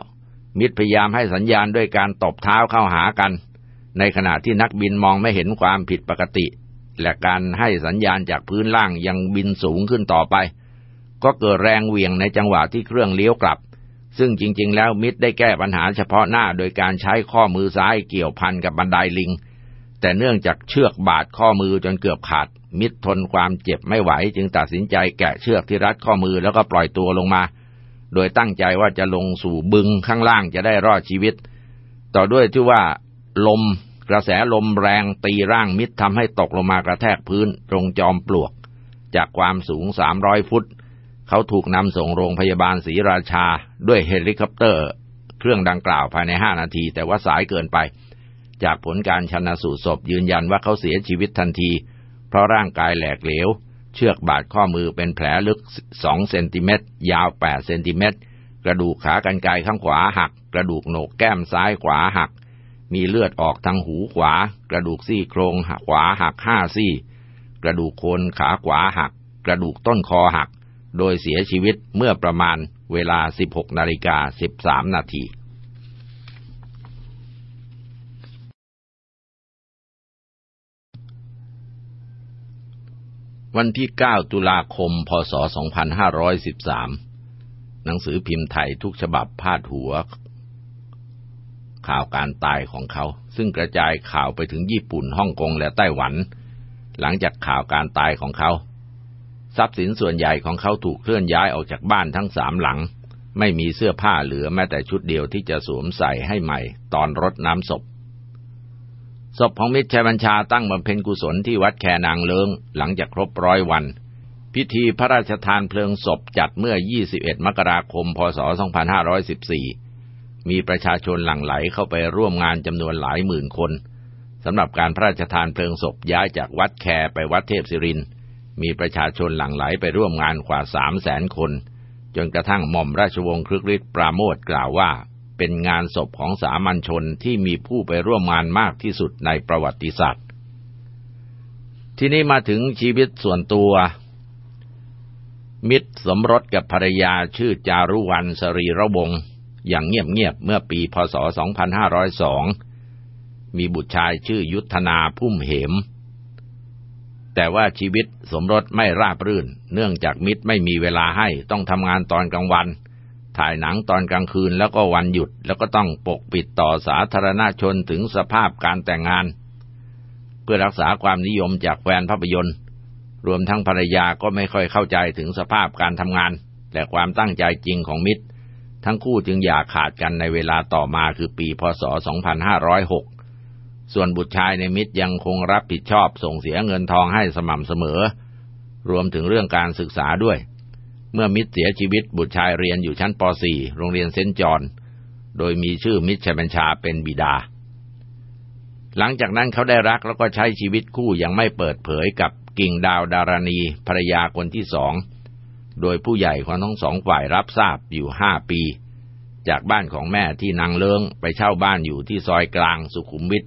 มิดพยายามให้สัญญาณด้วยการตบเท้าเข้าหากัน ในขณะที่นักบินมองไม่เห็นความผิดปกติ และการให้สัญญาณจากพื้นล่างยังบินสูงขึ้นต่อไป ก็เกิดแรงเหวี่ยงในจังหวะที่เครื่องเลี้ยวกลับ ซึ่งจริง ๆ แล้วมิดได้แก้ปัญหาเฉพาะหน้าโดยการใช้ข้อมือซ้ายเกี่ยวพันกับบันไดลิง แต่เนื่องจากเชือกบาดข้อมือจนเกือบขาด มิตรทนความเจ็บไม่ไหว จึงตัดสินใจแกะเชือกที่รัดข้อมือแล้วก็ปล่อยตัวลงมา โดยตั้งใจว่าจะลงสู่บึงข้างล่างจะได้รอดชีวิต ต่อด้วยที่ว่าลม กระแสลมแรงตีร่างมิตรทำให้ตกลงมากระแทกพื้นตรงจอมปลวก จากความสูงสามร้อยฟุต เขาถูกนำส่งโรงพยาบาลศรีราชาด้วยเฮลิคอปเตอร์ เครื่องดังกล่าวภายในห้านาที แต่ว่าสายเกินไป จากผลการชันสูตรศพยืนยันว่าเขาเสียชีวิตทันที เพราะร่างกายแหลกเหลว เชือกบาดข้อมือเป็นแผลลึกสองเซนติเมตรยาวแปดเซนติเมตรกระดูกขากรรไกรข้างขวาหัก กระดูกโหนกแก้มซ้ายขวาหัก มีเลือดออกทางหูขวา กระดูกซี่โครงขวาหักห้าซี่ กระดูกโคนขาขวาหัก กระดูกต้นคอหัก โดยเสียชีวิตเมื่อประมาณเวลา 16นาฬิกา13 นาทีวันที่ 9 ตุลาคม พศ 2513 หนังสือพิมพ์ไทยทุกฉบับพาดหัว ข่าวการตายของเขา ซึ่งกระจายข่าวไปถึงญี่ปุ่นฮ่องกงและไต้หวัน หลังจากข่าวการตายของเขา ทรัพย์สินส่วนใหญ่ของเขาถูกเคลื่อนย้ายออกจากบ้านทั้งสามหลัง ไม่มีเสื้อผ้าเหลือแม้แต่ชุดเดียวที่จะสวมใส่ให้ใหม่ ตอนรดน้ำศพศพของมิตรชัยบัญชาตั้งบำเพ็ญกุศลที่วัดแคนางเลิงหลังจากครบร้อยวัน พิธีพระราชทานเพลิงศพจัดเมื่อ 21 มกราคม พศ 2514 มีประชาชนหลั่งไหลเข้าไปร่วมงานจำนวนหลายหมื่นคนสำหรับการพระราชทานเพลิงศพย้ายจากวัดแคไปวัดเทพศิริน มีประชาชนหลั่งไหลไปร่วมงานกว่าสามแสนคน จนกระทั่งหม่อมราชวงศ์ครึกฤทธิ์ปราโมทกล่าวว่า เป็นงานศพของสามัญชนที่มีผู้ไปร่วมงานมากที่สุดในประวัติศาสตร์ ที่นี้มาถึงชีวิตส่วนตัว มิตรสมรสกับภรรยาชื่อจารุวรรณสรีระวงศ์ อย่างเงียบๆเมื่อปีพศ 2502 มีบุตรชายชื่อยุทธนาพุ่มเหม แต่ว่าชีวิตสมรสไม่ราบรื่น เนื่องจากมิตรไม่มีเวลาให้ต้องทำงานตอนกลางวัน ถ่ายหนังตอนกลางคืนแล้วก็วันหยุด แล้วก็ต้องปกปิดต่อสาธารณชนถึงสภาพการแต่งงาน เพื่อรักษาความนิยมจากแฟนภาพยนตร์ รวมทั้งภรรยาก็ไม่ค่อยเข้าใจถึงสภาพการทำงานและความตั้งใจจริงของมิตร ทั้งคู่จึงอย่าขาดกันในเวลาต่อมาคือปีพศ 2506 ส่วนบุตรชายในมิตรยังคงรับผิดชอบส่งเสียเงินทองให้สม่ำเสมอ รวมถึงเรื่องการศึกษาด้วย เมื่อมิตรเสียชีวิตบุตรชายเรียนอยู่ชั้นป .4 โรงเรียนเซนจอนโดยมีชื่อมิตรชัยบัญชาเป็นบิดา หลังจากนั้นเขาได้รักแล้วก็ใช้ชีวิตคู่ยังไม่เปิดเผยกับกิ่งดาวดารณีภรรยาคนที่สอง โดยผู้ใหญ่ของทั้งสองฝ่ายรับทราบอยู่ห้าปี จากบ้านของแม่ที่นางเลิงไปเช่าบ้านอยู่ที่ซอยกลางสุขุมวิท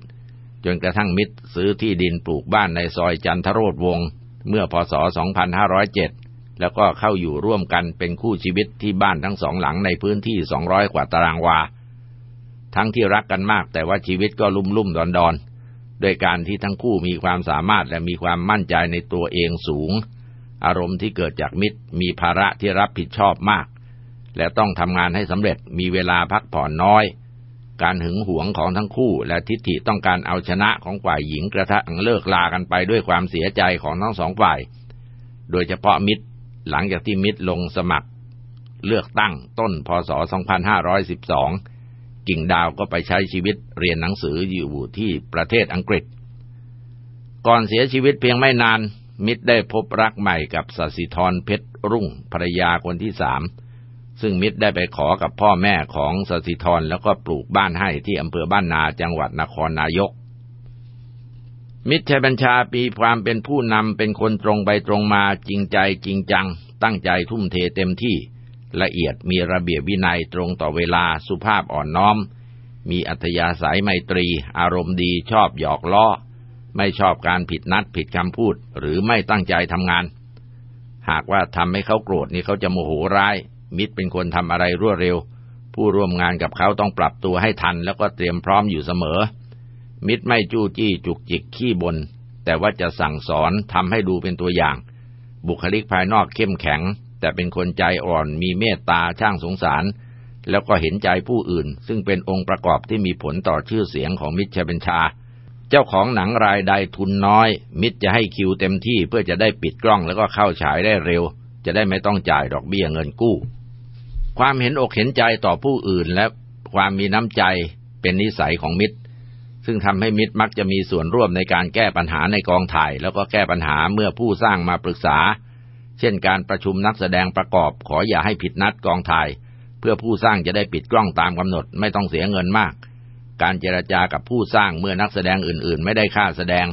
จนกระทั่งมิตรซื้อที่ดินปลูกบ้านในซอยจันทโรธวง เมื่อพศ 2507 แล้วก็เข้าอยู่ร่วมกันเป็นคู่ชีวิตที่บ้านทั้งสองหลังในพื้นที่ 200 กว่าตารางวา ทั้งที่รักกันมากแต่ว่าชีวิตก็ลุ่มลุ่มดอนดอนโดยการที่ทั้งคู่มีความสามารถและมีความมั่นใจในตัวเองสูง อารมณ์ที่เกิดจากมิตร มีภาระที่รับผิดชอบมาก และต้องทำงานให้สำเร็จมีเวลาพักผ่อนน้อย การหึงหวงของทั้งคู่ และทิฏฐิต้องการเอาชนะของฝ่ายหญิงกระทั่งเลิกลากันไปด้วยความเสียใจของทั้งสองฝ่าย โดยเฉพาะมิตร หลังจากที่มิตรลงสมัคร เลือกตั้งต้นพศ 2512 กิ่งดาวก็ไปใช้ชีวิตเรียนหนังสืออยู่ที่ประเทศอังกฤษ ก่อนเสียชีวิตเพียงไม่นาน มิตรได้พบรักใหม่กับสสิธรเพชรรุ่งภรรยาคนที่สามซึ่งมิตรได้ไปขอกับพ่อแม่ของสสิธรแล้วก็ปลูกบ้านให้ที่อำเภอบ้านนาจังหวัดนครนายก มิตรชัยบัญชาปีความเป็นผู้นำเป็นคนตรงไปตรงมาจริงใจจริงจัง ตั้งใจทุ่มเทเต็มที่ ละเอียดมีระเบียบวินัยตรงต่อเวลาสุภาพอ่อนน้อม มีอัธยาศัยไมตรี อารมณ์ดีชอบหยอกล้อ ไม่ชอบการผิดนัดผิดคำพูด หรือไม่ตั้งใจทำงาน หากว่าทำให้เขาโกรธนี่เขาจะโมโหร้าย มิตรเป็นคนทำอะไรรวดเร็ว ผู้ร่วมงานกับเขาต้องปรับตัวให้ทัน แล้วก็เตรียมพร้อมอยู่เสมอ มิตรไม่จู้จี้จุกจิกขี้บน แต่ว่าจะสั่งสอนทำให้ดูเป็นตัวอย่าง บุคลิกภายนอกเข้มแข็ง แต่เป็นคนใจอ่อนมีเมตตาช่างสงสาร แล้วก็เห็นใจผู้อื่น ซึ่งเป็นองค์ประกอบที่มีผลต่อชื่อเสียงของมิตรชัยบัญชา เจ้าของหนังรายใดทุนน้อย มิตรจะให้คิวเต็มที่เพื่อจะได้ปิดกล้องแล้วก็เข้าฉายได้เร็ว จะได้ไม่ต้องจ่ายดอกเบี้ยเงินกู้ ความเห็นอกเห็นใจต่อผู้อื่นและความมีน้ำใจเป็นนิสัยของมิตร ซึ่งทำให้มิตรมักจะมีส่วนร่วมในการแก้ปัญหาในกองถ่าย แล้วก็แก้ปัญหาเมื่อผู้สร้างมาปรึกษา เช่นการประชุมนักแสดงประกอบขออย่าให้ผิดนัดกองถ่าย เพื่อผู้สร้างจะได้ปิดกล้องตามกำหนดไม่ต้องเสียเงินมาก การเจรจากับผู้สร้างเมื่อนักแสดงอื่น ๆ ไม่ได้ค่าแสดง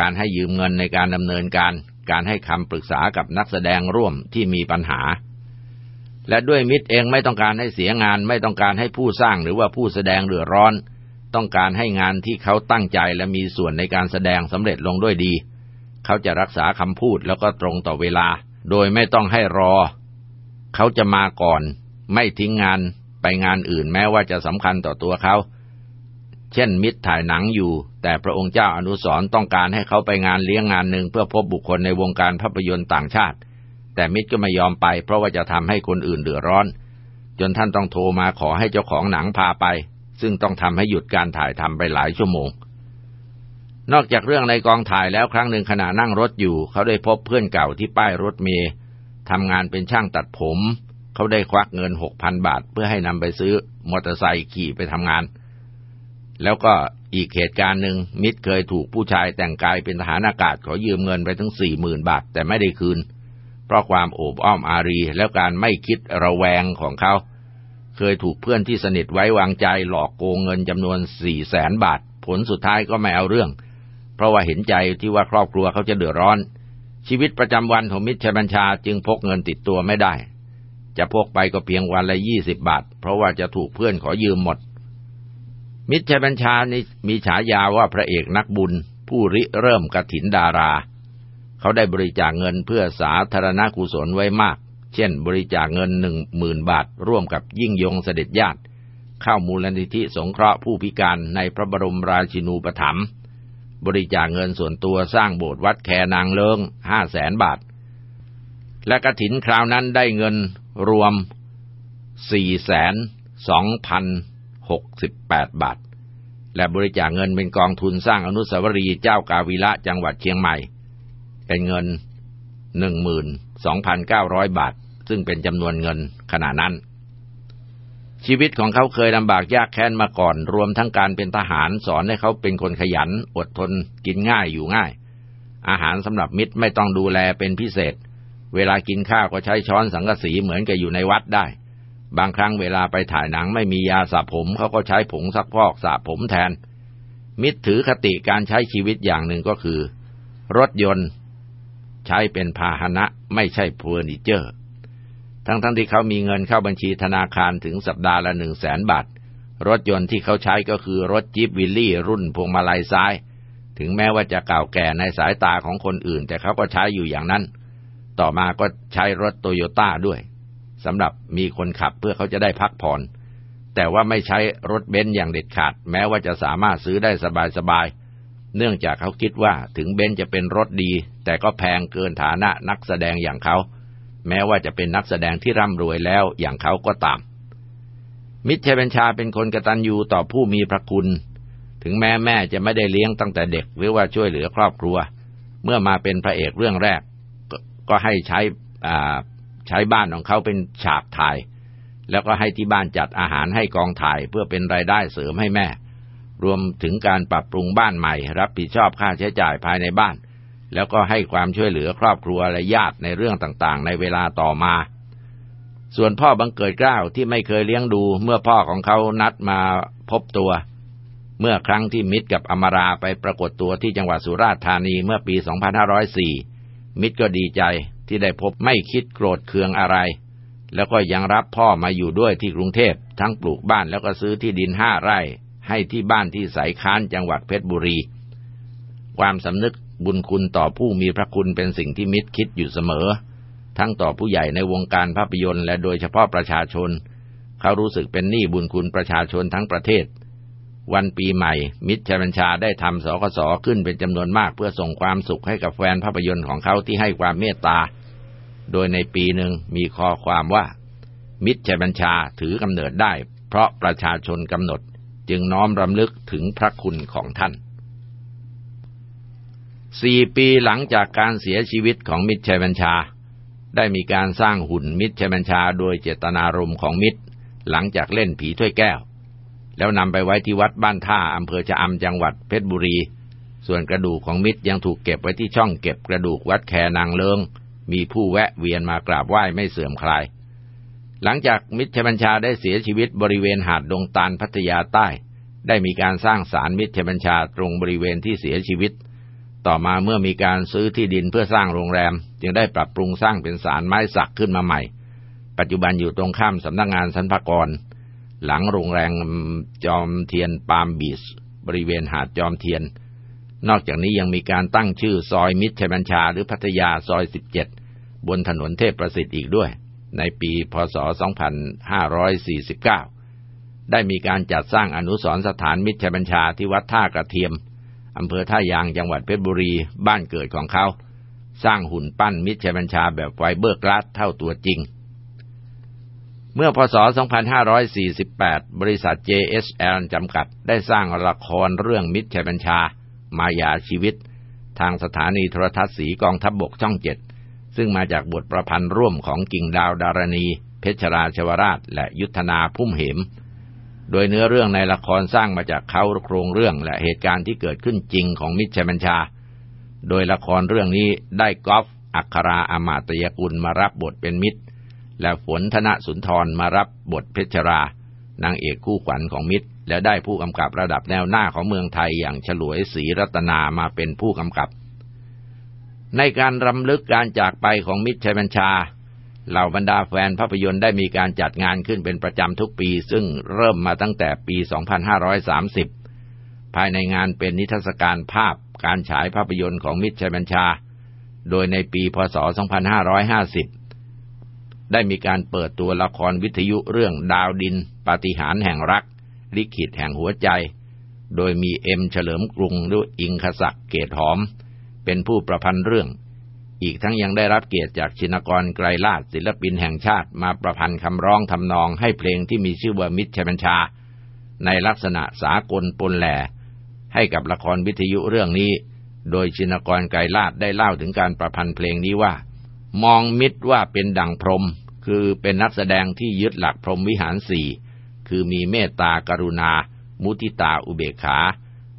การให้ยืมเงินในการดำเนินการ การให้คำปรึกษากับนักแสดงร่วมที่มีปัญหา และด้วยมิตรเองไม่ต้องการให้เสียงาน ไม่ต้องการให้ผู้สร้างหรือว่าผู้แสดงเดือดร้อน ต้องการให้งานที่เขาตั้งใจและมีส่วนในการแสดงสำเร็จลงด้วยดี เขาจะรักษาคำพูดแล้วก็ตรงต่อเวลา โดยไม่ต้องให้รอ เขาจะมาก่อน ไม่ทิ้งงานไปงานอื่นแม้ว่าจะสำคัญต่อตัวเขา เช่นมิตรถ่ายหนังอยู่ แต่พระองค์เจ้าอนุสรต้องการให้เขาไปงานเลี้ยงงานหนึ่งเพื่อพบบุคคลในวงการภาพยนตร์ต่างชาติ แต่มิตรก็ไม่ยอมไป เพราะว่าจะทำให้คนอื่นเดือดร้อน จนท่านต้องโทรมาขอให้เจ้าของหนังพาไป ซึ่งต้องทำให้หยุดการถ่ายทำไปหลายชั่วโมง นอกจากเรื่องในกองถ่ายแล้วครั้งหนึ่งขณะนั่งรถอยู่ เขาได้พบเพื่อนเก่าที่ป้ายรถเมย์ทำงานเป็นช่างตัดผม เขาได้ควักเงินหกพันบาท เพื่อให้นำไปซื้อมอเตอร์ไซค์ขี่ไปทำงาน แล้วก็อีกเหตุการณ์หนึ่งมิตรเคยถูกผู้ชายแต่งกายเป็นทหารอากาศขอยืมเงินไปถึงสี่หมื่นบาทแต่ไม่ได้คืน เพราะความโอบอ้อมอารีแล้วการไม่คิดระแวงของเขา เคยถูกเพื่อนที่สนิทไว้วางใจหลอกโกงเงินจำนวนสี่แสนบาท ผลสุดท้ายก็ไม่เอาเรื่อง เพราะว่าเห็นใจที่ว่าครอบครัวเขาจะเดือดร้อน ชีวิตประจำวันของมิตรชัยบัญชาจึงพกเงินติดตัวไม่ได้ จะพกไปก็เพียงวันละยี่สิบบาท เพราะว่าจะถูกเพื่อนขอยืมหมด มิตรชัยบัญชานี่มีฉายาว่าพระเอกนักบุญ ผู้ริเริ่มกระถินดารา เขาได้บริจาคเงินเพื่อสาธารณกุศลไว้มาก เช่น บริจาคเงินหนึ่งหมื่นบาท ร่วมกับยิ่งยงเสด็จญาติเข้ามูลนิธิสงเคราะห์ผู้พิการในพระบรมราชินูปถัมภ์บริจาคเงินส่วนตัวสร้างโบสถ์วัดแคนางเลิงห้าแสนบาท และกระถินคราวนั้นได้เงินรวมสี่แสนสองพัน หกสิบแปดบาท และบริจาคเงินเป็นกองทุนสร้างอนุสาวรีย์เจ้ากาวิละจังหวัดเชียงใหม่ เป็นเงินหนึ่งหมื่นสองพันเก้าร้อยบาท ซึ่งเป็นจำนวนเงินขณะนั้น ชีวิตของเขาเคยลำบากยากแค้นมาก่อน รวมทั้งการเป็นทหารสอนให้เขาเป็นคนขยัน อดทนกินง่ายอยู่ง่าย อาหารสำหรับมิตรไม่ต้องดูแลเป็นพิเศษ เวลากินข้าวก็ใช้ช้อนสังกะสีเหมือนกับอยู่ในวัดได้ บางครั้งเวลาไปถ่ายหนังไม่มียาสระผมเขาก็ใช้ผงซักพอกสระผมแทน มิตรถือคติการใช้ชีวิตอย่างหนึ่งก็คือ รถยนต์ ใช้เป็นพาหนะไม่ใช่เฟอร์นิเจอร์ ทั้งๆทที่เขามีเงินเข้าบัญชีธนาคารถึงสัปดาห์ละหนึ่งแสนบาท รถยนต์ที่เขาใช้ก็คือรถจี๊ปวิลลี่ รุ่นพวงมาลัยซ้าย ถึงแม้ว่าจะเก่าแก่ในสายตาของคนอื่น แต่เขาก็ใช้อยู่อย่างนั้น ต่อมาก็ใช้รถโตโยต้าด้วย สำหรับมีคนขับเพื่อเขาจะได้พักผ่อน แต่ว่าไม่ใช้รถเบนซ์อย่างเด็ดขาด แม้ว่าจะสามารถซื้อได้สบายๆ เนื่องจากเขาคิดว่าถึงเบนซ์จะเป็นรถดี แต่ก็แพงเกินฐานะนักแสดงอย่างเขา แม้ว่าจะเป็นนักแสดงที่ร่ำรวยแล้วอย่างเขาก็ตาม มิตรชัยบัญชาเป็นคนกระตันยูต่อผู้มีพระคุณ ถึงแม้แม่จะไม่ได้เลี้ยงตั้งแต่เด็กหรือว่าช่วยเหลือครอบครัว เมื่อมาเป็นพระเอกเรื่องแรก ก็ให้ใช้ ใช้บ้านของเขาเป็นฉากถ่าย แล้วก็ให้ที่บ้านจัดอาหารให้กองถ่ายเพื่อเป็นรายได้เสริมให้แม่ รวมถึงการปรับปรุงบ้านใหม่ รับผิดชอบค่าใช้จ่ายภายในบ้าน แล้วก็ให้ความช่วยเหลือครอบครัวและญาติในเรื่องต่างๆ ในเวลาต่อมา ส่วนพ่อบังเกิดเกล้าที่ไม่เคยเลี้ยงดู เมื่อพ่อของเขานัดมาพบตัว เมื่อครั้งที่มิตรกับอมราไปปรากฏตัวที่จังหวัดสุราษฎร์ธานีเมื่อปี 2504มิตรก็ดีใจ ที่ได้พบไม่คิดโกรธเคืองอะไร แล้วก็ยังรับพ่อมาอยู่ด้วยที่กรุงเทพทั้งปลูกบ้านแล้วก็ซื้อที่ดินห้าไร่ ให้ที่บ้านที่สายค้านจังหวัดเพชรบุรี ความสำนึกบุญคุณต่อผู้มีพระคุณเป็นสิ่งที่มิตรคิดอยู่เสมอ ทั้งต่อผู้ใหญ่ในวงการภาพยนตร์และโดยเฉพาะประชาชน เขารู้สึกเป็นหนี้บุญคุณประชาชนทั้งประเทศ วันปีใหม่ มิตรชัยบัญชาได้ทำสกสขึ้นเป็นจำนวนมากเพื่อส่งความสุขให้กับแฟนภาพยนตร์ของเขาที่ให้ความเมตตา โดยในปีหนึ่งมีข้อความว่า มิตรชัยบัญชาถือกำเนิดได้ เพราะประชาชนกำหนดจึงน้อมรำลึกถึงพระคุณของท่านสี่ปีหลังจากการเสียชีวิตของมิตรชัยบัญชา ได้มีการสร้างหุ่นมิตรชัยบัญชาโดยเจตนารมณ์ของมิตร หลังจากเล่นผีถ้วยแก้ว แล้วนำไปไว้ที่วัดบ้านท่าอำเภอชะอำจังหวัดเพชรบุรี ส่วนกระดูกของมิตรยังถูกเก็บไว้ที่ช่องเก็บกระดูกวัดแคนางเลิง มีผู้แวะเวียนมากราบไหว้ไม่เสื่อมคลาย หลังจากมิตรชบัญชาได้เสียชีวิตบริเวณหาดดงตาลพัทยาใต้ ได้มีการสร้างศาลมิตรชบัญชาตรงบริเวณที่เสียชีวิต ต่อมาเมื่อมีการซื้อที่ดินเพื่อสร้างโรงแรม จึงได้ปรับปรุงสร้างเป็นศาลไม้สักขึ้นมาใหม่ ปัจจุบันอยู่ตรงข้ามสำนักงงานสรรพากร หลังโรงแรมจอมเทียนปาล์มบีชบริเวณหาดจอมเทียนนอกจากนี้ยังมีการตั้งชื่อซอยมิตรชัยบัญชาหรือพัทยาซอย17บ บนถนนเทพประสิทธิ์อีกด้วย ในปีพศ 2549 ได้มีการจัดสร้างอนุสรสถานมิตรชัยบัญชาที่วัดท่ากระเทียมอำเภอท่ายางจังหวัดเพชรบุรีบ้านเกิดของเขา สร้างหุ่นปั้นมิตรชัยบัญชาแบบไฟเบอร์กลาสเท่าตัวจริง เมื่อพศ 2548 บริษัท JSL จำกัดได้สร้างละครเรื่องมิตรชัยบัญชา มายาชีวิต ทางสถานีโทรทัศน์สีกองทัพบบกช่องเจ็ด ซึ่งมาจากบทประพันธ์ร่วมของกิ่งดาวดารณี เพชรราชวราช และยุทธนาพุ่มเหม โดยเนื้อเรื่องในละครสร้างมาจากเขาโครงเรื่องและเหตุการณ์ที่เกิดขึ้นจริงของมิตรชัยบัญชา โดยละครเรื่องนี้ได้กอล์ฟอัคราอามาตยกุลมารับบทเป็นมิตร และฝนธนสุนทรมารับบทเพชรรานางเอกคู่ขวัญของมิตร และได้ผู้กำกับระดับแนวหน้าของเมืองไทยอย่างฉลวยศรีรัตนามาเป็นผู้กำกับ ในการรำลึกการจากไปของมิตรชัยบัญชา เหล่าบรรดาแฟนภาพยนตร์ได้มีการจัดงานขึ้นเป็นประจำทุกปี ซึ่งเริ่มมาตั้งแต่ปี 2530 ภายในงานเป็นนิทรรศการภาพการฉายภาพยนตร์ของมิตรชัยบัญชา โดยในปีพศ 2550 ได้มีการเปิดตัวละครวิทยุเรื่องดาวดิน ปาฏิหาริย์แห่งรัก ลิขิตแห่งหัวใจ โดยมีเอ็มเฉลิมกรุงด้วยอิงขศักเกตหอม เป็นผู้ประพันธ์เรื่อง อีกทั้งยังได้รับเกียรติจากชินกรไกรลาศศิลปินแห่งชาติมาประพันธ์คำร้องทำนองให้เพลงที่มีชื่อว่ามิตรชัยบัญชา ในลักษณะสากลปนแหล่ให้กับละครวิทยุเรื่องนี้ โดยชินกรไกรลาศได้เล่าถึงการประพันธ์เพลงนี้ว่า มองมิตรว่าเป็นดั่งพรมคือเป็นนักแสดงที่ยึดหลักพรมวิหารสี่ คือมีเมตตากรุณา มุทิตาอุเบกขา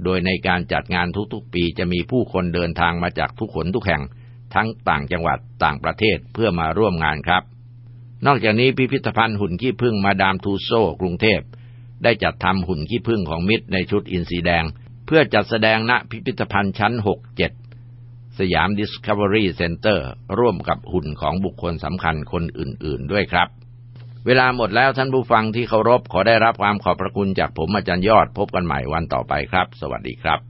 โดยในการจัดงานทุกๆปีจะมีผู้คนเดินทางมาจากทุกหนทุกแห่ง ทั้งต่างจังหวัดต่างประเทศเพื่อมาร่วมงานครับ นอกจากนี้พิพิธภัณฑ์หุ่นขี้ผึ้งมาดามทูโซกรุงเทพ ได้จัดทำหุ่นขี้ผึ้งของมิตรในชุดอินทรีแดง เพื่อจัดแสดงณพิพิธภัณฑ์ชั้น 6-7 สยามดิสคัฟเวอรี่เซ็นเตอร์ร่วมกับหุ่นของบุคคลสำคัญคนอื่นๆ ด้วยครับ เวลาหมดแล้วท่านผู้ฟังที่เคารพขอได้รับความขอบพระคุณจากผมอาจารย์ยอดพบกันใหม่วันต่อไปครับ สวัสดีครับ